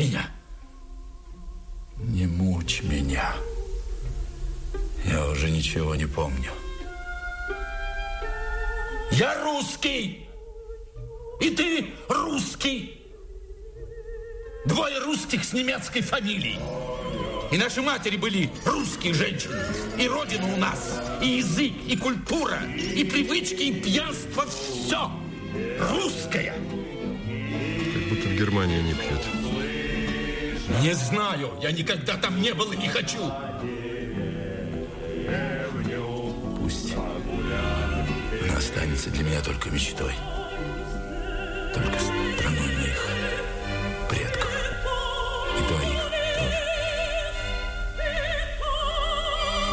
меня. Не мучь меня. Я уже ничего не помню. Я русский! И ты русский! Двое русских с немецкой фамилией. И наши матери были русские женщины. И родина у нас, и язык, и культура, и привычки, и пьянство. Все русское. Как будто в Германии не пьют. Не знаю. Я никогда там не был и не хочу. Пусть она останется для меня только мечтой. Только страной моих предков. И твоих тоже.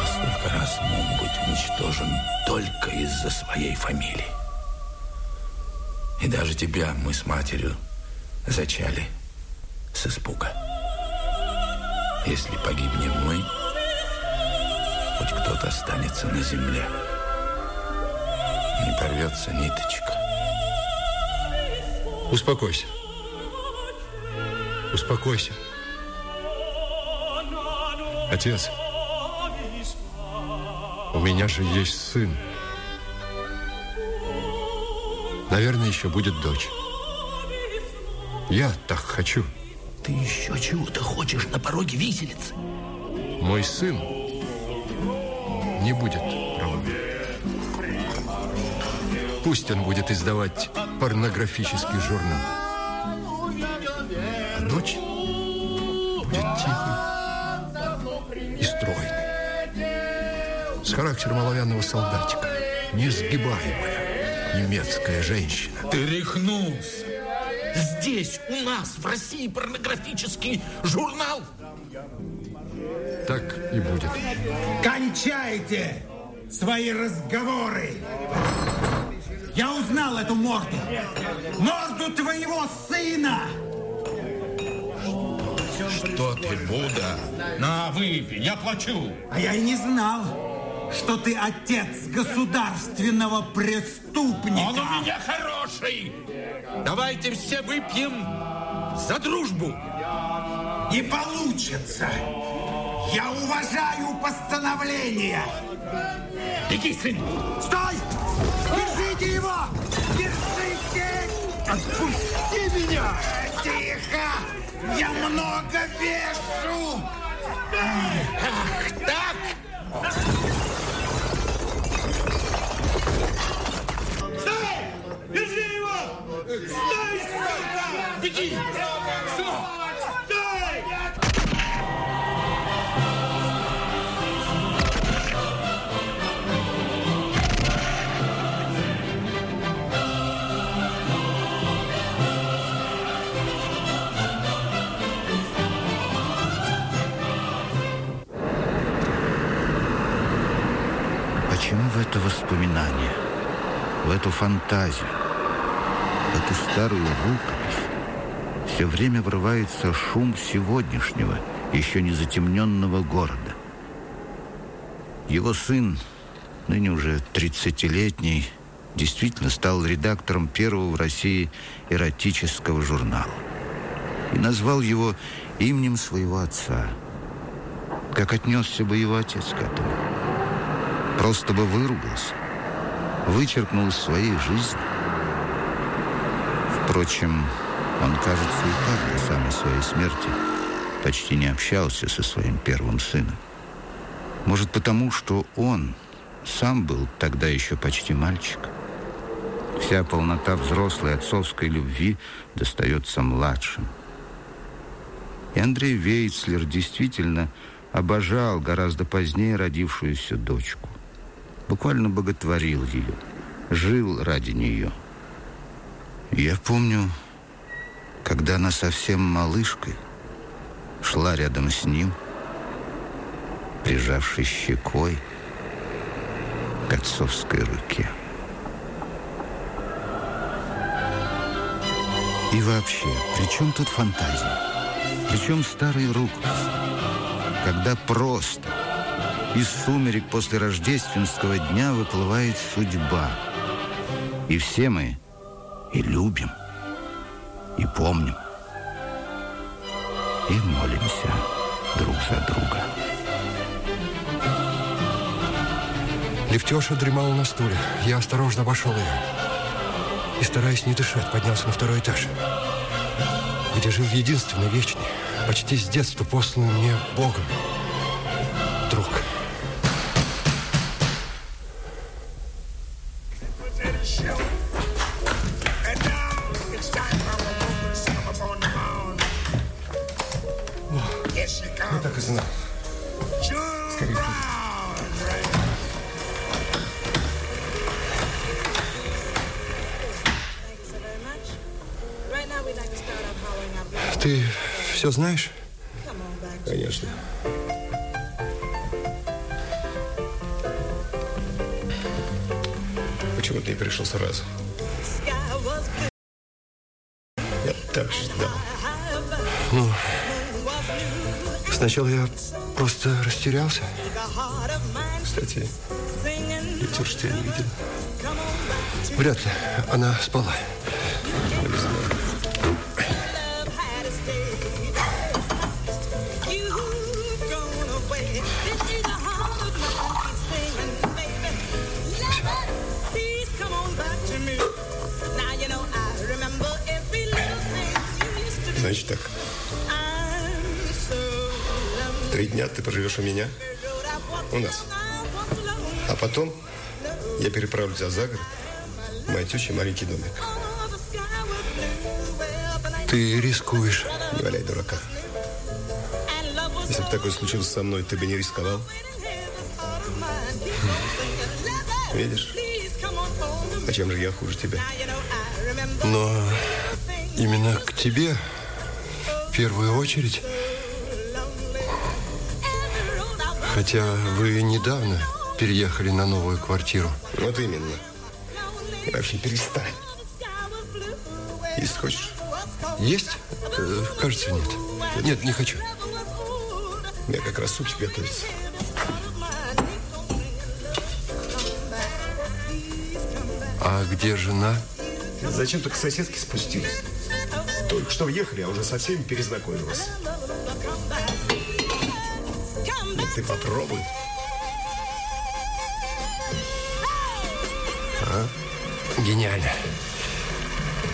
Я столько раз мог быть уничтожен только из-за своей фамилии. И даже тебя мы с матерью зачали с испуга. Если погибнем мы, хоть кто-то останется на земле. Не порвется ниточка. Успокойся. Успокойся. Отец, у меня же есть сын. Наверное, еще будет дочь. Я так хочу. Ты еще чего-то хочешь на пороге виселицы? Мой сын не будет правым. Пусть он будет издавать порнографический журнал. А дочь будет тихой и стройной. С характером оловянного солдатика. Несгибаемая немецкая женщина. Ты рехнулся. Здесь, у нас, в России, порнографический журнал. Так и будет. Кончайте свои разговоры. Я узнал эту морду. Морду твоего сына. Что ты, Буда? На, выпей, я плачу. А я и не знал, что ты отец государственного преступника. Он у меня хороший. Давайте все выпьем за дружбу. Не получится. Я уважаю постановление. Беги, сын. Стой! Держите его! Держите! Отпусти меня! Тихо! Я много вешу! Ах, так? Стой, сука! Беги! Сынок! Стой! Почему в это воспоминание, в эту фантазию, эту старую рукопись все время врывается шум сегодняшнего, еще не затемненного города? Его сын, ныне уже 30-летний, действительно стал редактором первого в России эротического журнала и назвал его именем своего отца. Как отнесся бы его отец к этому? Просто бы выругался, вычеркнул из своей жизни. Впрочем, он, кажется, и так до самой своей смерти почти не общался со своим первым сыном. Может, потому, что он сам был тогда еще почти мальчик. Вся полнота взрослой отцовской любви достается младшим. И Андрей Вейцлер действительно обожал гораздо позднее родившуюся дочку. Буквально боготворил ее, жил ради нее. Я помню, когда она совсем малышкой шла рядом с ним, прижавшись щекой к отцовской руке. И вообще, при чем тут фантазия? При чем старые рукописи? Когда просто из сумерек после рождественского дня выплывает судьба. И все мы и любим, и помним. и молимся друг за друга. Лифтеша дремала на стуле. Я осторожно обошел ее. И, стараясь не дышать, поднялся на второй этаж, где жил единственный, вечный, почти с детства посланный мне Богом друг. Ну знаешь? Конечно. Почему ты не пришел сразу? Я так ждал. Ну, сначала я просто растерялся. Кстати, летишь тебя не видел. Вряд ли. Она спала. Значит так, три дня ты проживешь у меня, у нас. А потом я переправлю тебя за город, в моей тещи маленький домик. Ты рискуешь. Не валяй дурака. Если бы такое случилось со мной, ты бы не рисковал. Видишь? А чем же я хуже тебя? Но именно к тебе первую очередь. Хотя вы недавно переехали на новую квартиру. Вот именно. И вообще перестань. Есть хочешь? Есть? Э, кажется, нет. Нет, не хочу. Меня как раз супчик готовится. А где жена? Зачем ты к соседке спустилась? Только что въехали, а уже со всеми перезнакомилась. Ну, ты попробуй. Гениально.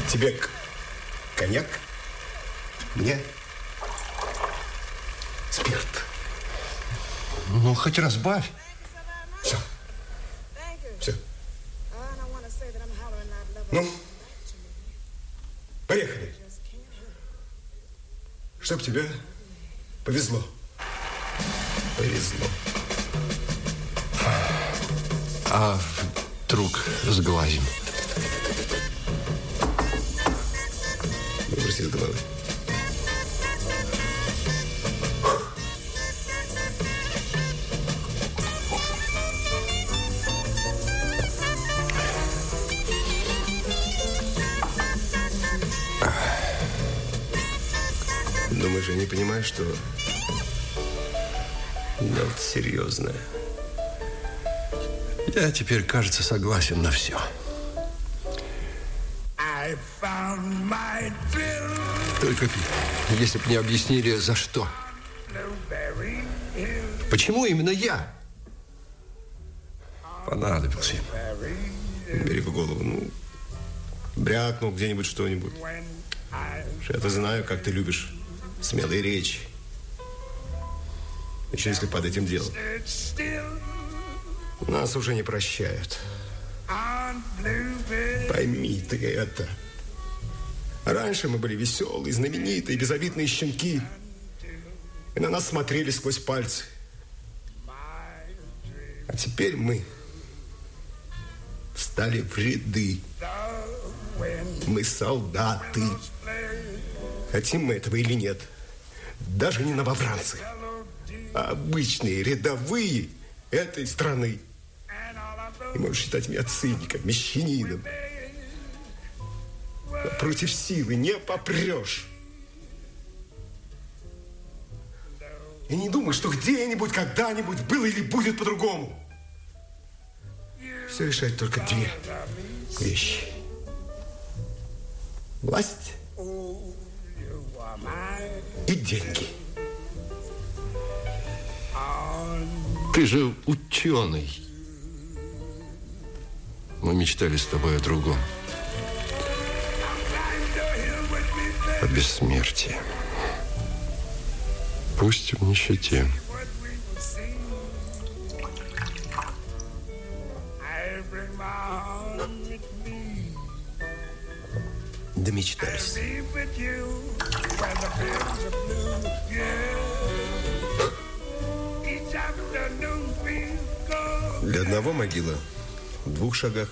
Тебе коньяк? Мне? Спирт. Ну, хоть разбавь. Все. Все. Ну, Чтоб тебе повезло. Повезло. А вдруг сглазим? Выброси из головы. Не понимаю, что дело серьезное. Я теперь, кажется, согласен на все. Только если бы не объяснили, за что. Почему именно я понадобился им? Бери в голову, ну, брякнул где-нибудь что-нибудь. Я-то знаю, как ты любишь смелые речи. Еще если под этим делом. Нас уже не прощают. Пойми ты это. Раньше мы были веселые, знаменитые, безобидные щенки. И на нас смотрели сквозь пальцы. А теперь мы встали в ряды. Мы солдаты. Хотим мы этого или нет. Даже не новобранцы, а обычные рядовые этой страны. И можешь считать меня циником, мещанином. Но против силы не попрешь. И не думай, что где-нибудь, когда-нибудь было или будет по-другому. Все решает только две вещи. Власть и деньги. Ты же ученый. Мы мечтали с тобой о другом. О бессмертии. Пусть в нищете. Домечтались. Для одного могила в двух шагах,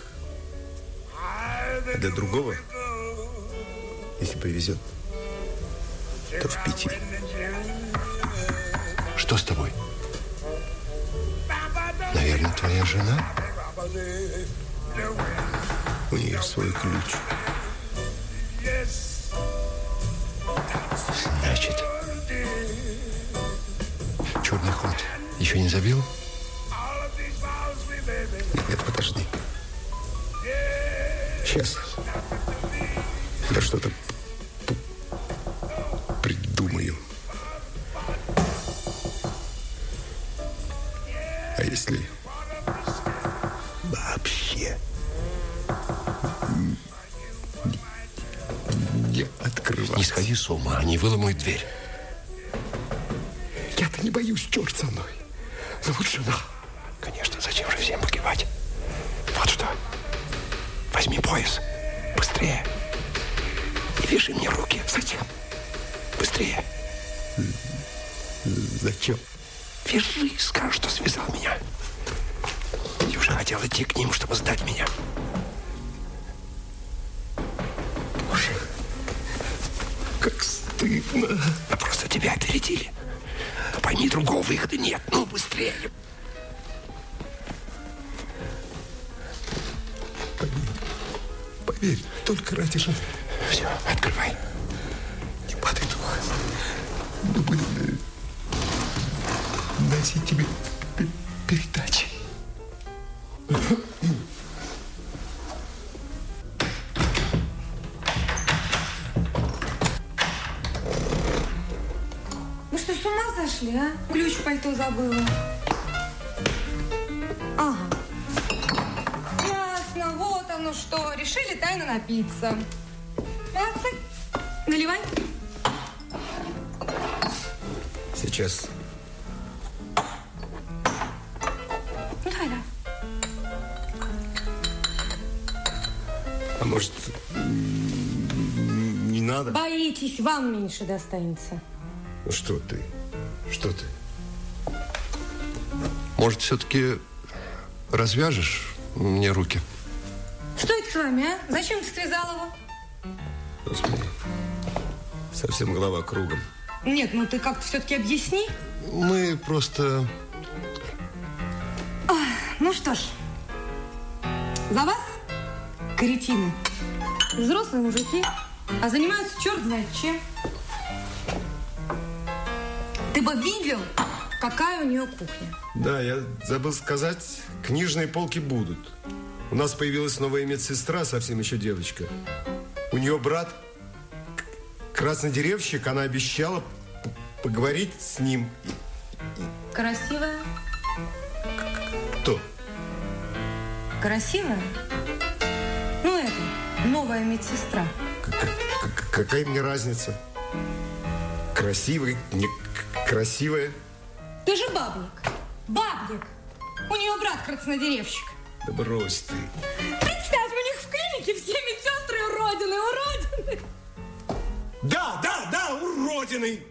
а для другого, если повезет, то в пяти. Что с тобой? Наверное, твоя жена? У нее свой ключ. Черный ход еще не забил? Нет, подожди. Сейчас. Я что-то придумаю. А если вообще не открывать? Не сходи с ума, не выломай дверь. Идти к ним, чтобы сдать меня. Боже, как стыдно. Мы просто тебя опередили. Но пойми, другого выхода нет. Ну, быстрее. Поверь, только ради жены. Все, открывай. Не падай духом. Мы будем э, носить тебе Пальто забыла. Ага. Ясно, вот оно что. Решили тайно напиться. Молодцы. Наливай. Сейчас. Давай. А может, не надо? Боитесь, вам меньше достанется. Ну что ты? Что ты? Может, все-таки развяжешь мне руки? Что это с вами, а? Зачем ты связал его? Господи. Совсем голова кругом. Нет, ну ты как-то все-таки объясни. Мы просто... Ну что ж, за вас, каретины, взрослые мужики, а занимаются черт знает чем. Ты бы видел, какая у нее кухня. Да, я забыл сказать, книжные полки будут. У нас появилась новая медсестра, совсем еще девочка. У нее брат краснодеревщик, она обещала поговорить с ним. Красивая? Кто? Красивая? Ну это, новая медсестра. Какая мне разница? Красивая, не красивая. Ты же бабник. Бабник. У нее брат краснодеревщик. Да брось ты. Представь, у них в клинике все медсестры уродины, уродины. Да, да, да, уродины!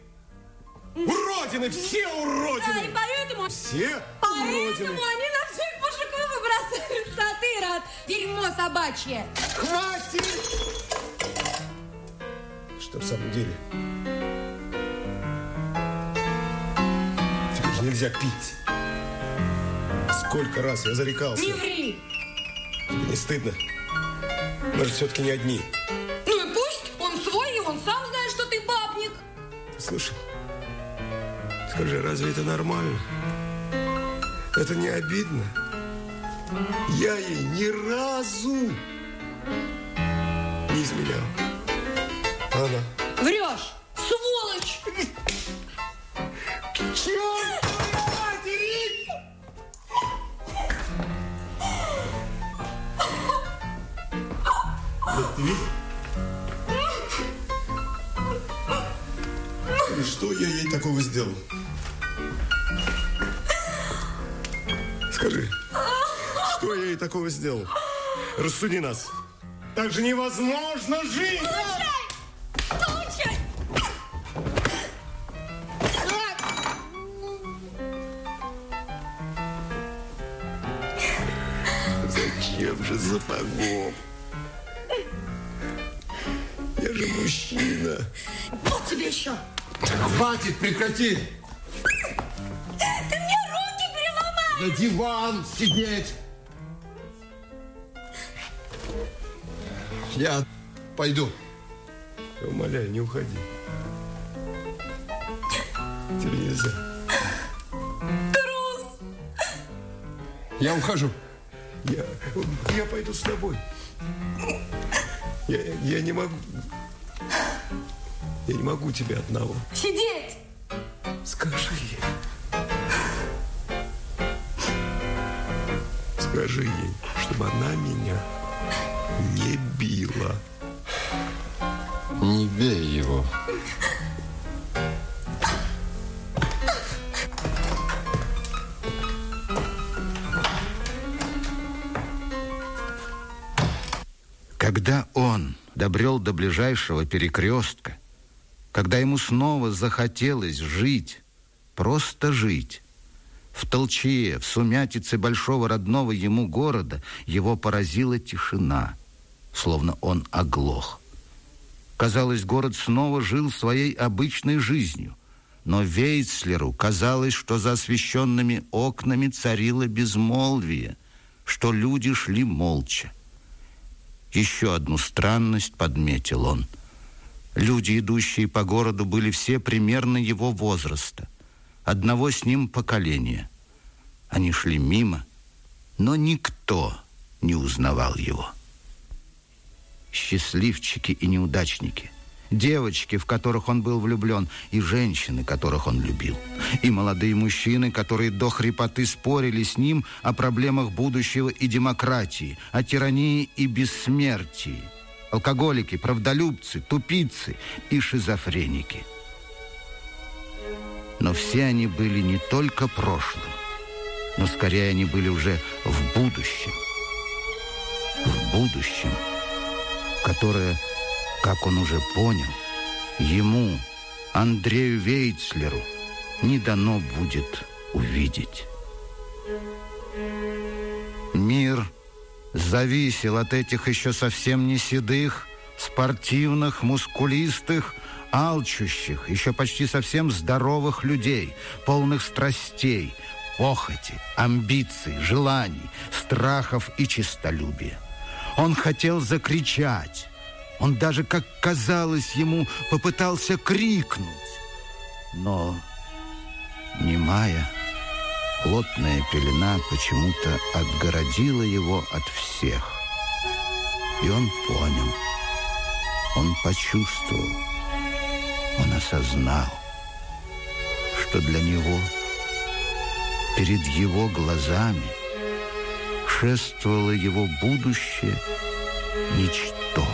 Уродины, все Да, и уродины! поэтому... Все Поэтому уродины! они на всех мужиков и бросаются, а ты рад. Дерьмо собачье. Хватит! Что в самом деле? Нельзя пить. Сколько раз я зарекался. Не ври. Тебе не стыдно? Мы же все-таки не одни. Ну и пусть, он свой, и он сам знает, что ты бабник. Слушай, скажи, разве это нормально? Это не обидно? Я ей ни разу не изменял. Она. Врешь, сволочь. И что я ей такого сделал? Скажи, что я ей такого сделал? Рассуди нас. Так же невозможно жить! Прекрати! Ты мне руки переломаешь! На диван сидеть! Я пойду. Умоляю, не уходи. Тебе нельзя. Трус! Я ухожу. Я, я пойду с тобой. Я, я не могу. Я не могу тебя одного. Сидеть! Скажи ей. Скажи ей, чтобы она меня не била. Не бей его. Когда он добрел до ближайшего перекрестка, когда ему снова захотелось жить, просто жить, в толчье, в сумятице большого родного ему города его поразила тишина, словно он оглох. Казалось, город снова жил своей обычной жизнью, но Вейцлеру казалось, что за освещенными окнами царило безмолвие, что люди шли молча. Еще одну странность подметил он. Люди, идущие по городу, были все примерно его возраста, одного с ним поколения. Они шли мимо, но никто не узнавал его. Счастливчики и неудачники – девочки, в которых он был влюблен, и женщины, которых он любил, и молодые мужчины, которые до хрипоты спорили с ним о проблемах будущего и демократии, о тирании и бессмертии, алкоголики, правдолюбцы, тупицы и шизофреники. Но все они были не только прошлым, но скорее они были уже в будущем. В будущем, которое как он уже понял, ему, Андрею Вейцлеру, не дано будет увидеть. Мир зависел от этих еще совсем не седых, спортивных, мускулистых, алчущих, еще почти совсем здоровых людей, полных страстей, похоти, амбиций, желаний, страхов и честолюбия. Он хотел закричать, он даже, как казалось ему, попытался крикнуть. Но немая, плотная пелена почему-то отгородила его от всех. И он понял, он почувствовал, он осознал, что для него перед его глазами шествовало его будущее ничто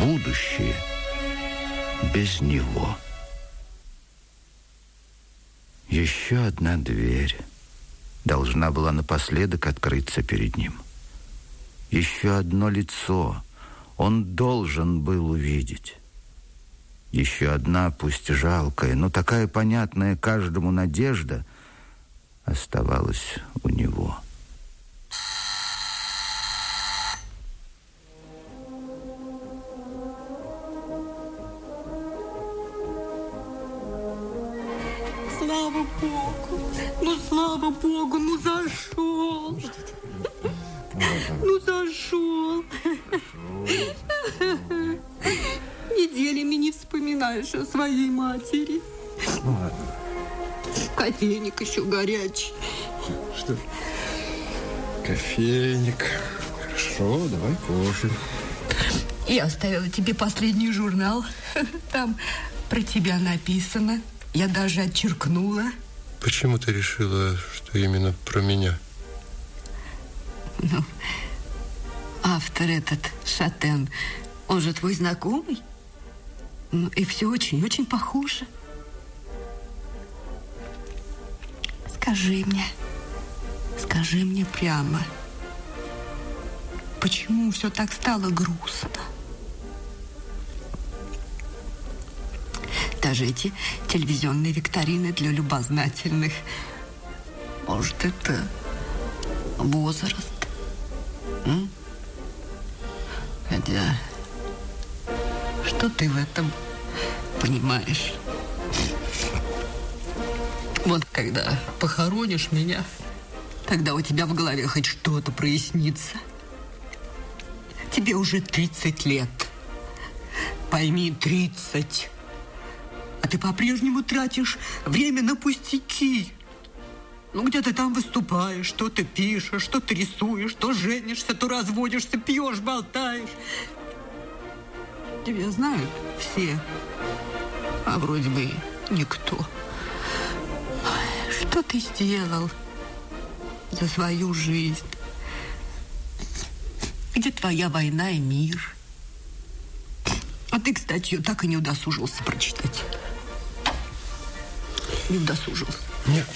будущее без него. Еще одна дверь должна была напоследок открыться перед ним. Еще одно лицо он должен был увидеть. Еще одна, пусть жалкая, но такая понятная каждому надежда оставалась у него. Вспоминаешь о своей матери. Кофейник еще горячий. Что? Кофейник. Хорошо, давай кофе. Я оставила тебе последний журнал. Там про тебя написано. Я даже отчеркнула. Почему ты решила, что именно про меня? Ну, автор этот, Шатен, он же твой знакомый. Ну, и все очень-очень похоже. Скажи мне, скажи мне прямо, почему все так стало грустно? Даже эти телевизионные викторины для любознательных. Может, это возраст? М? Хотя, что ты в этом понимаешь? Вот когда похоронишь меня, тогда у тебя в голове хоть что-то прояснится. Тебе уже 30 лет. Пойми, 30. А ты по-прежнему тратишь время на пустяки. Ну, где ты там выступаешь, что ты пишешь, что ты рисуешь, то женишься, то разводишься, пьешь, болтаешь. Тебя знают все, а вроде бы никто. Что ты сделал за свою жизнь? Где твоя война и мир? А ты, кстати, ее так и не удосужился прочитать. Не удосужился. Нет,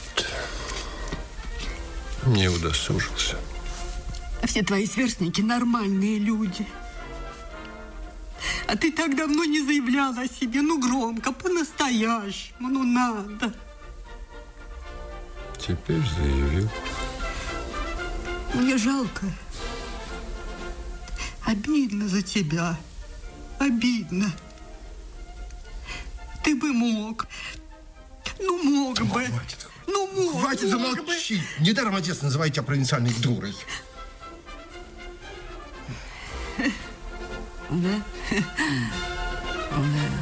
не удосужился. Все твои сверстники нормальные люди. А ты так давно не заявлял о себе, ну громко, по-настоящему, ну надо. Теперь заявил. Мне жалко. Обидно за тебя. Обидно. Ты бы мог. Ну, мог бы. Хватит. Ну, мог, Хватит мог бы. замолчи. Недаром отец называет тебя провинциальной дурой. Да? Да.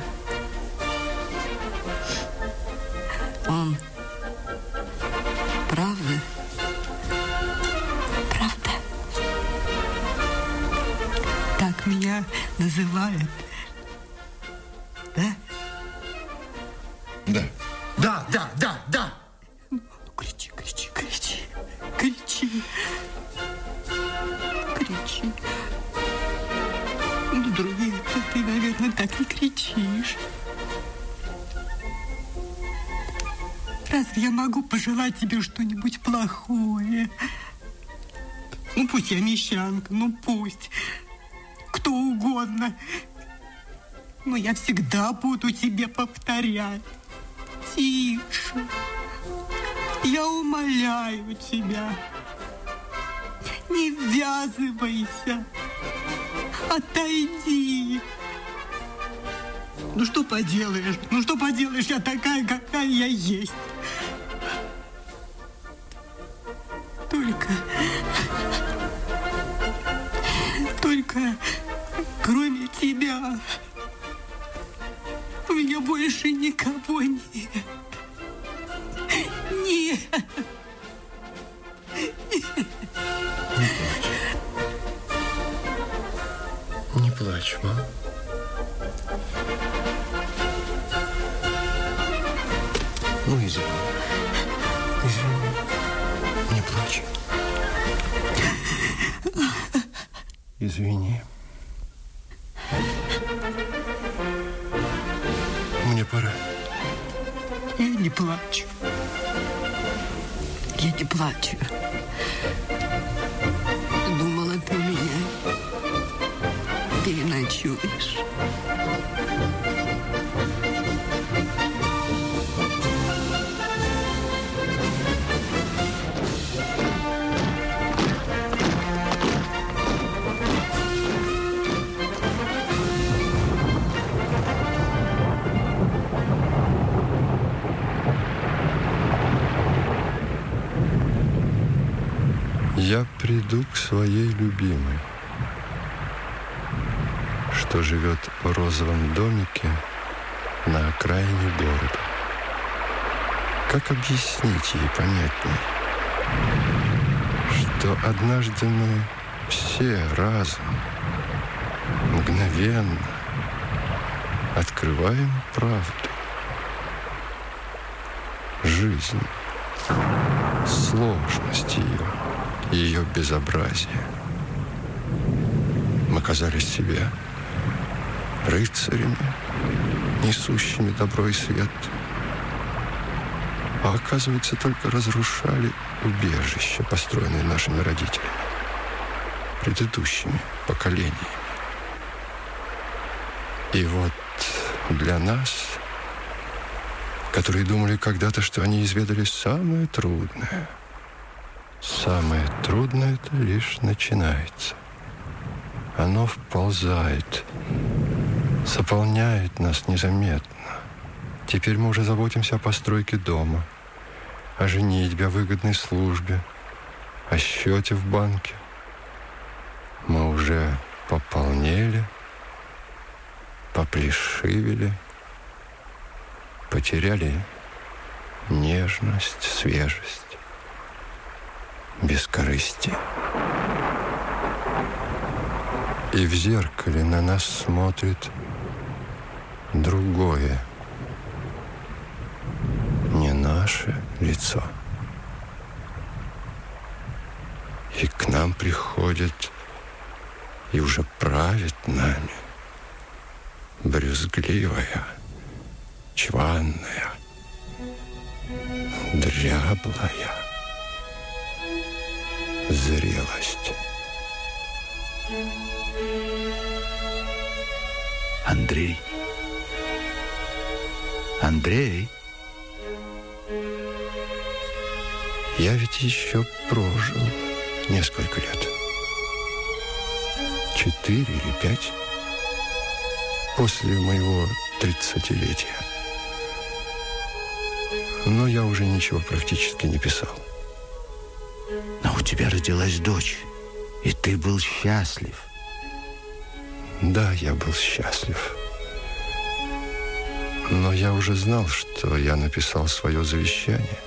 Он правда? Правда? Так меня называют. Разве я могу пожелать тебе что-нибудь плохое? Ну, пусть я мещанка, ну, пусть. Кто угодно. Но я всегда буду тебе повторять. Тише. Я умоляю тебя. Не ввязывайся. Отойди. Ну что поделаешь? Ну что поделаешь? Я такая, какая я есть. Ну, извини. Извини. Не плачь. Извини. Мне пора. Я не плачу. Я не плачу. Своей любимой, что живет в розовом домике на окраине города. Как объяснить ей понятнее, что однажды мы все разом, мгновенно открываем правду. Жизнь, сложность ее – ее безобразие. Мы казались себе рыцарями, несущими добро и свет. А оказывается, только разрушали убежище, построенное нашими родителями, предыдущими поколениями. И вот для нас, которые думали когда-то, что они изведали самое трудное, самое трудное это лишь начинается. Оно вползает, заполняет нас незаметно. Теперь мы уже заботимся о постройке дома, о женитьбе, о выгодной службе, о счете в банке. Мы уже пополнели, поплешивели, потеряли нежность, свежесть, бескорыстие. И в зеркале на нас смотрит другое, не наше лицо. И к нам приходит и уже правит нами брюзгливая, чванная, дряблая зрелость. Андрей. Андрей. Я ведь еще прожил несколько лет. Четыре или пять после моего тридцатилетия. Но я уже ничего практически не писал. Тебя родилась дочь, и ты был счастлив. Да, я был счастлив. Но я уже знал, что я написал свое завещание.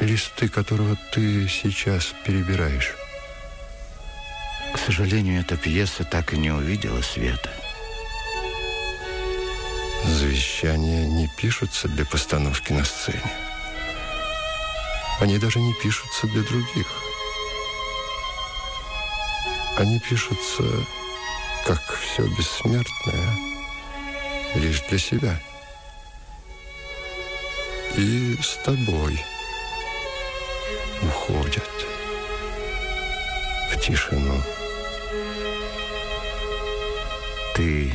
Листы, которого ты сейчас перебираешь. К сожалению, эта пьеса так и не увидела света. Завещания не пишутся для постановки на сцене. Они даже не пишутся для других. Они пишутся, как все бессмертное, лишь для себя. И с тобой уходят в тишину. Ты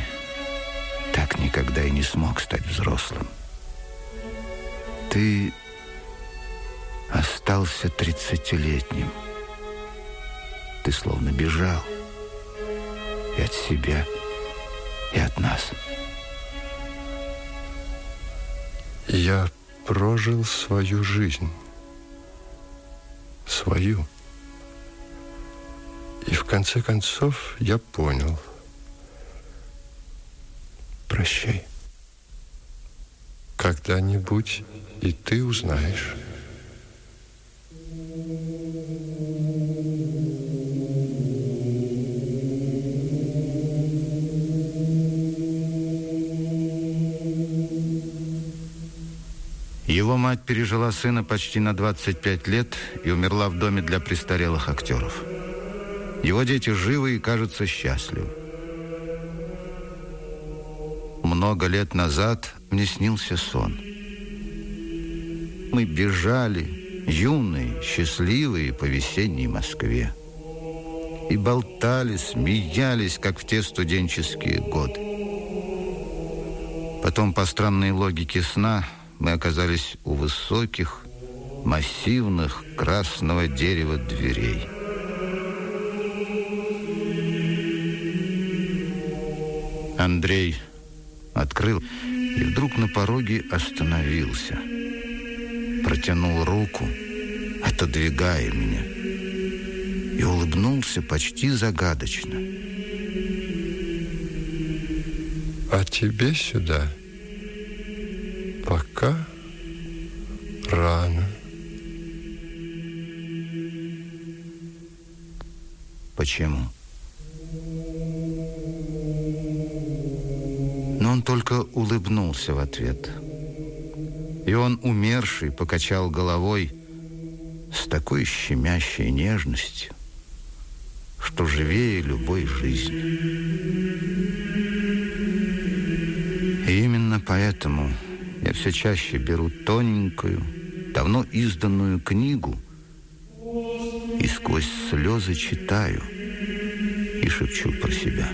так никогда и не смог стать взрослым. Ты остался тридцатилетним. Ты словно бежал и от себя, и от нас. Я прожил свою жизнь. Свою. И в конце концов я понял. Прощай. Когда-нибудь и ты узнаешь. Его мать пережила сына почти на 25 лет и умерла в доме для престарелых актеров. Его дети живы и кажутся счастливы. Много лет назад мне снился сон. Мы бежали, юные, счастливые, по весенней Москве. И болтали, смеялись, как в те студенческие годы. Потом, по странной логике сна, мы оказались у высоких, массивных красного дерева дверей. Андрей открыл и вдруг на пороге остановился. Протянул руку, отодвигая меня, и улыбнулся почти загадочно. А тебе сюда пока рано. Почему? Но он только улыбнулся в ответ. И он, умерший, покачал головой с такой щемящей нежностью, что живее любой жизни. И именно поэтому я все чаще беру тоненькую, давно изданную книгу и сквозь слезы читаю и шепчу про себя.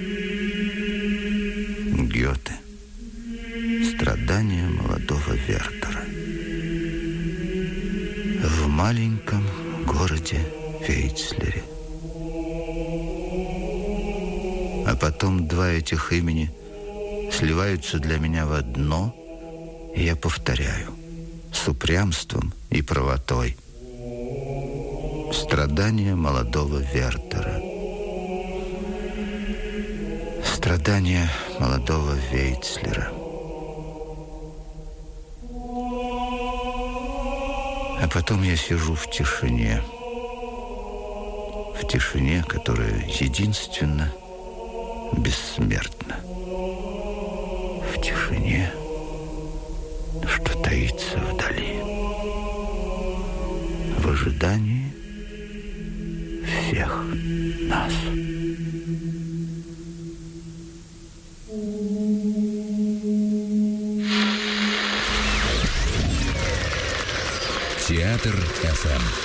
Гёте. Страдания молодого Вертера. В маленьком городе Вейцлере. А потом два этих имени сливаются для меня в одно, я повторяю, с упрямством и правотой. Страдания молодого Вертера. Страдания молодого Вейцлера. А потом я сижу в тишине. В тишине, которая единственно бессмертна. В тишине, что таится вдали. В ожидании всех нас. Театр ФМ.